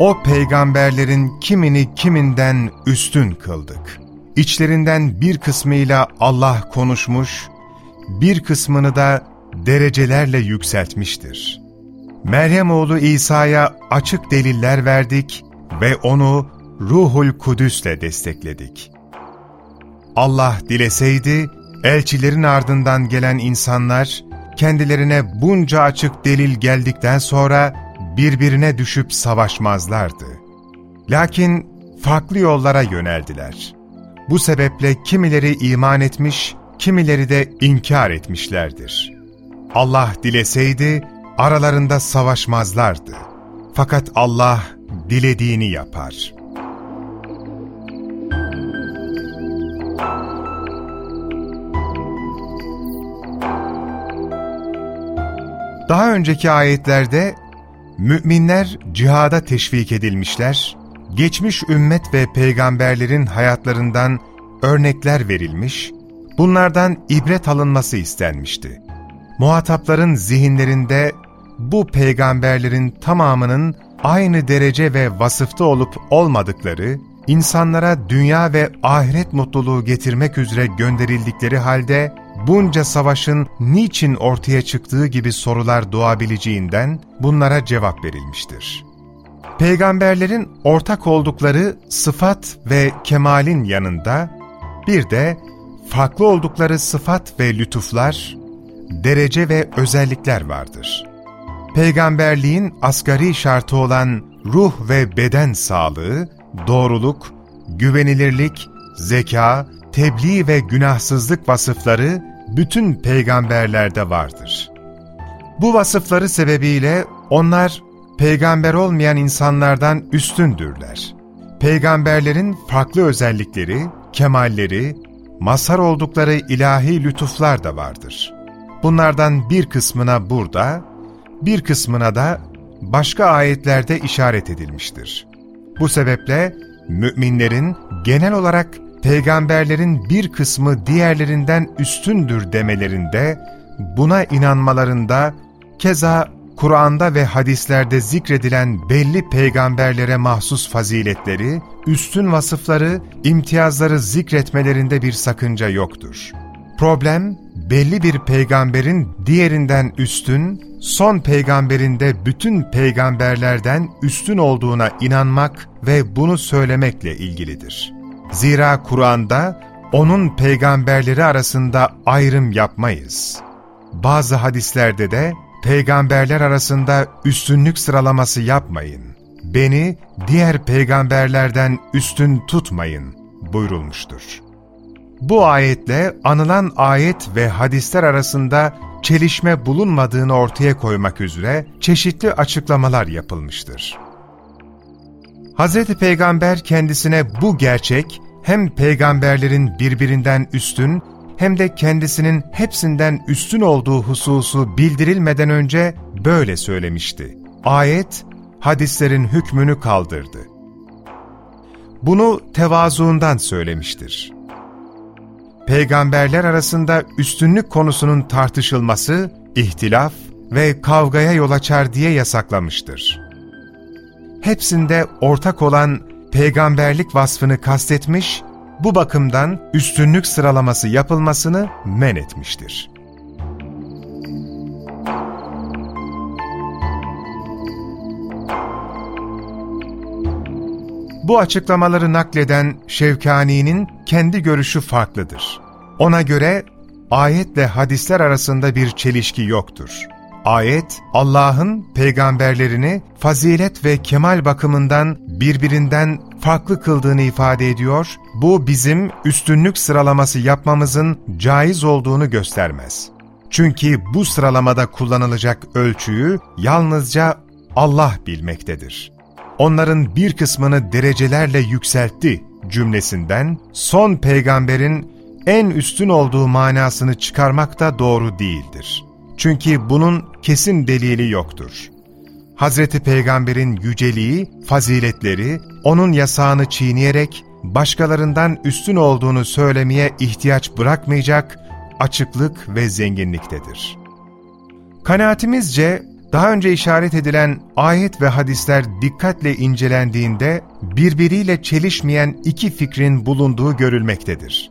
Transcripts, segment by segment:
O peygamberlerin kimini kiminden üstün kıldık. İçlerinden bir kısmıyla Allah konuşmuş, bir kısmını da derecelerle yükseltmiştir. Meryem oğlu İsa'ya açık deliller verdik ve onu Ruhul Kudüs'le destekledik. Allah dileseydi, elçilerin ardından gelen insanlar, kendilerine bunca açık delil geldikten sonra birbirine düşüp savaşmazlardı. Lakin farklı yollara yöneldiler. Bu sebeple kimileri iman etmiş, kimileri de inkar etmişlerdir. Allah dileseydi aralarında savaşmazlardı. Fakat Allah dilediğini yapar. Daha önceki ayetlerde müminler cihada teşvik edilmişler, geçmiş ümmet ve peygamberlerin hayatlarından örnekler verilmiş, bunlardan ibret alınması istenmişti. Muhatapların zihinlerinde bu peygamberlerin tamamının aynı derece ve vasıfta olup olmadıkları, insanlara dünya ve ahiret mutluluğu getirmek üzere gönderildikleri halde bunca savaşın niçin ortaya çıktığı gibi sorular doğabileceğinden bunlara cevap verilmiştir. Peygamberlerin ortak oldukları sıfat ve kemalin yanında bir de farklı oldukları sıfat ve lütuflar, derece ve özellikler vardır. Peygamberliğin asgari şartı olan ruh ve beden sağlığı, doğruluk, güvenilirlik, zeka, tebliğ ve günahsızlık vasıfları bütün peygamberlerde vardır. Bu vasıfları sebebiyle onlar peygamber olmayan insanlardan üstündürler. Peygamberlerin farklı özellikleri, kemalleri, mazhar oldukları ilahi lütuflar da vardır. Bunlardan bir kısmına burada, bir kısmına da başka ayetlerde işaret edilmiştir. Bu sebeple müminlerin genel olarak peygamberlerin bir kısmı diğerlerinden üstündür demelerinde, buna inanmalarında, keza Kur'an'da ve hadislerde zikredilen belli peygamberlere mahsus faziletleri, üstün vasıfları, imtiyazları zikretmelerinde bir sakınca yoktur. Problem, belli bir peygamberin diğerinden üstün, son peygamberinde bütün peygamberlerden üstün olduğuna inanmak ve bunu söylemekle ilgilidir. Zira Kur'an'da onun peygamberleri arasında ayrım yapmayız. Bazı hadislerde de peygamberler arasında üstünlük sıralaması yapmayın. Beni diğer peygamberlerden üstün tutmayın buyurulmuştur. Bu ayetle anılan ayet ve hadisler arasında çelişme bulunmadığını ortaya koymak üzere çeşitli açıklamalar yapılmıştır. Hz. Peygamber kendisine bu gerçek hem peygamberlerin birbirinden üstün hem de kendisinin hepsinden üstün olduğu hususu bildirilmeden önce böyle söylemişti. Ayet, hadislerin hükmünü kaldırdı. Bunu tevazuundan söylemiştir. Peygamberler arasında üstünlük konusunun tartışılması, ihtilaf ve kavgaya yol açar diye yasaklamıştır. Hepsinde ortak olan peygamberlik vasfını kastetmiş, bu bakımdan üstünlük sıralaması yapılmasını men etmiştir. Bu açıklamaları nakleden Şevkani'nin kendi görüşü farklıdır. Ona göre ayetle hadisler arasında bir çelişki yoktur. Ayet, Allah'ın peygamberlerini fazilet ve kemal bakımından birbirinden farklı kıldığını ifade ediyor, bu bizim üstünlük sıralaması yapmamızın caiz olduğunu göstermez. Çünkü bu sıralamada kullanılacak ölçüyü yalnızca Allah bilmektedir. Onların bir kısmını derecelerle yükseltti cümlesinden son peygamberin en üstün olduğu manasını çıkarmak da doğru değildir. Çünkü bunun kesin delili yoktur. Hazreti Peygamber'in yüceliği, faziletleri, onun yasağını çiğneyerek başkalarından üstün olduğunu söylemeye ihtiyaç bırakmayacak açıklık ve zenginliktedir. Kanaatimizce daha önce işaret edilen ayet ve hadisler dikkatle incelendiğinde birbiriyle çelişmeyen iki fikrin bulunduğu görülmektedir.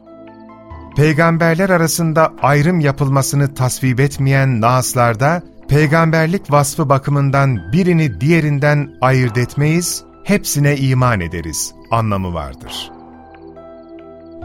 Peygamberler arasında ayrım yapılmasını tasvip etmeyen naaslarda, peygamberlik vasfı bakımından birini diğerinden ayırt etmeyiz, hepsine iman ederiz anlamı vardır.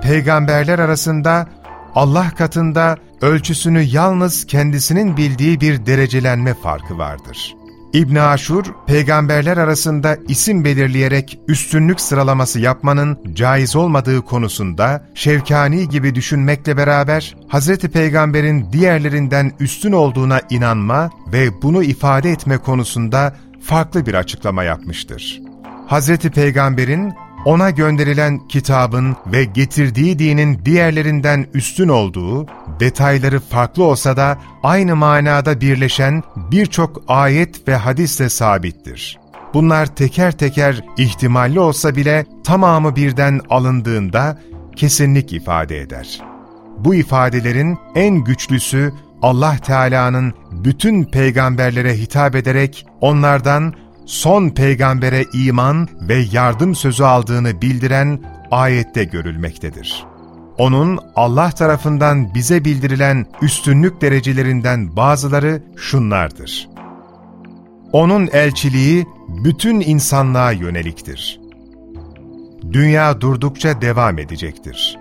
Peygamberler arasında Allah katında ölçüsünü yalnız kendisinin bildiği bir derecelenme farkı vardır. İbn Aşur, peygamberler arasında isim belirleyerek üstünlük sıralaması yapmanın caiz olmadığı konusunda Şevkani gibi düşünmekle beraber Hz. Peygamber'in diğerlerinden üstün olduğuna inanma ve bunu ifade etme konusunda farklı bir açıklama yapmıştır. Hz. Peygamber'in ona gönderilen kitabın ve getirdiği dinin diğerlerinden üstün olduğu, detayları farklı olsa da aynı manada birleşen birçok ayet ve hadisle sabittir. Bunlar teker teker ihtimalli olsa bile tamamı birden alındığında kesinlik ifade eder. Bu ifadelerin en güçlüsü Allah Teala'nın bütün peygamberlere hitap ederek onlardan son peygambere iman ve yardım sözü aldığını bildiren ayette görülmektedir. Onun Allah tarafından bize bildirilen üstünlük derecelerinden bazıları şunlardır. Onun elçiliği bütün insanlığa yöneliktir. Dünya durdukça devam edecektir.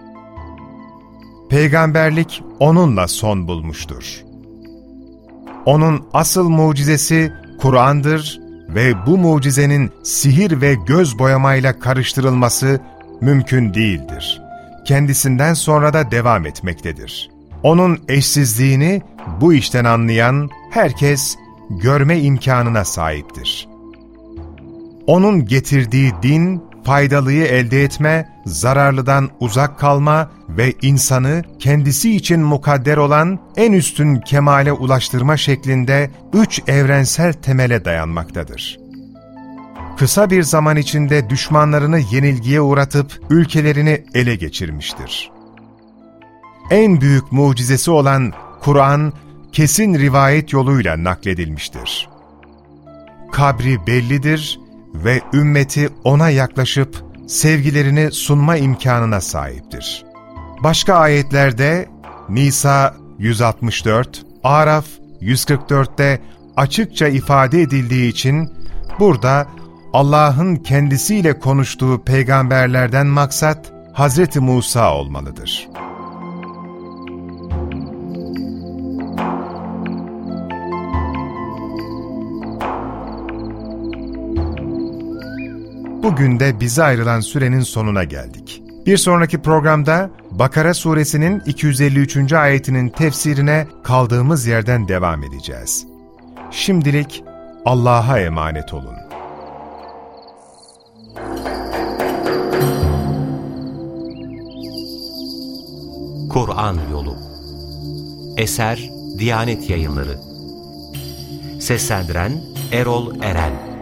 Peygamberlik onunla son bulmuştur. Onun asıl mucizesi Kur'an'dır ve bu mucizenin sihir ve göz boyamayla karıştırılması mümkün değildir. Kendisinden sonra da devam etmektedir. Onun eşsizliğini bu işten anlayan herkes görme imkanına sahiptir. Onun getirdiği din, faydalıyı elde etme, zararlıdan uzak kalma ve insanı kendisi için mukadder olan en üstün kemale ulaştırma şeklinde üç evrensel temele dayanmaktadır. Kısa bir zaman içinde düşmanlarını yenilgiye uğratıp ülkelerini ele geçirmiştir. En büyük mucizesi olan Kur'an, kesin rivayet yoluyla nakledilmiştir. Kabri bellidir ve ümmeti ona yaklaşıp sevgilerini sunma imkanına sahiptir. Başka ayetlerde Nisa 164, Araf 144'te açıkça ifade edildiği için burada Allah'ın kendisiyle konuştuğu peygamberlerden maksat Hz. Musa olmalıdır. Bugün de bize ayrılan sürenin sonuna geldik. Bir sonraki programda Bakara suresinin 253. ayetinin tefsirine kaldığımız yerden devam edeceğiz. Şimdilik Allah'a emanet olun. Kur'an Yolu Eser Diyanet Yayınları Seslendiren Erol Eren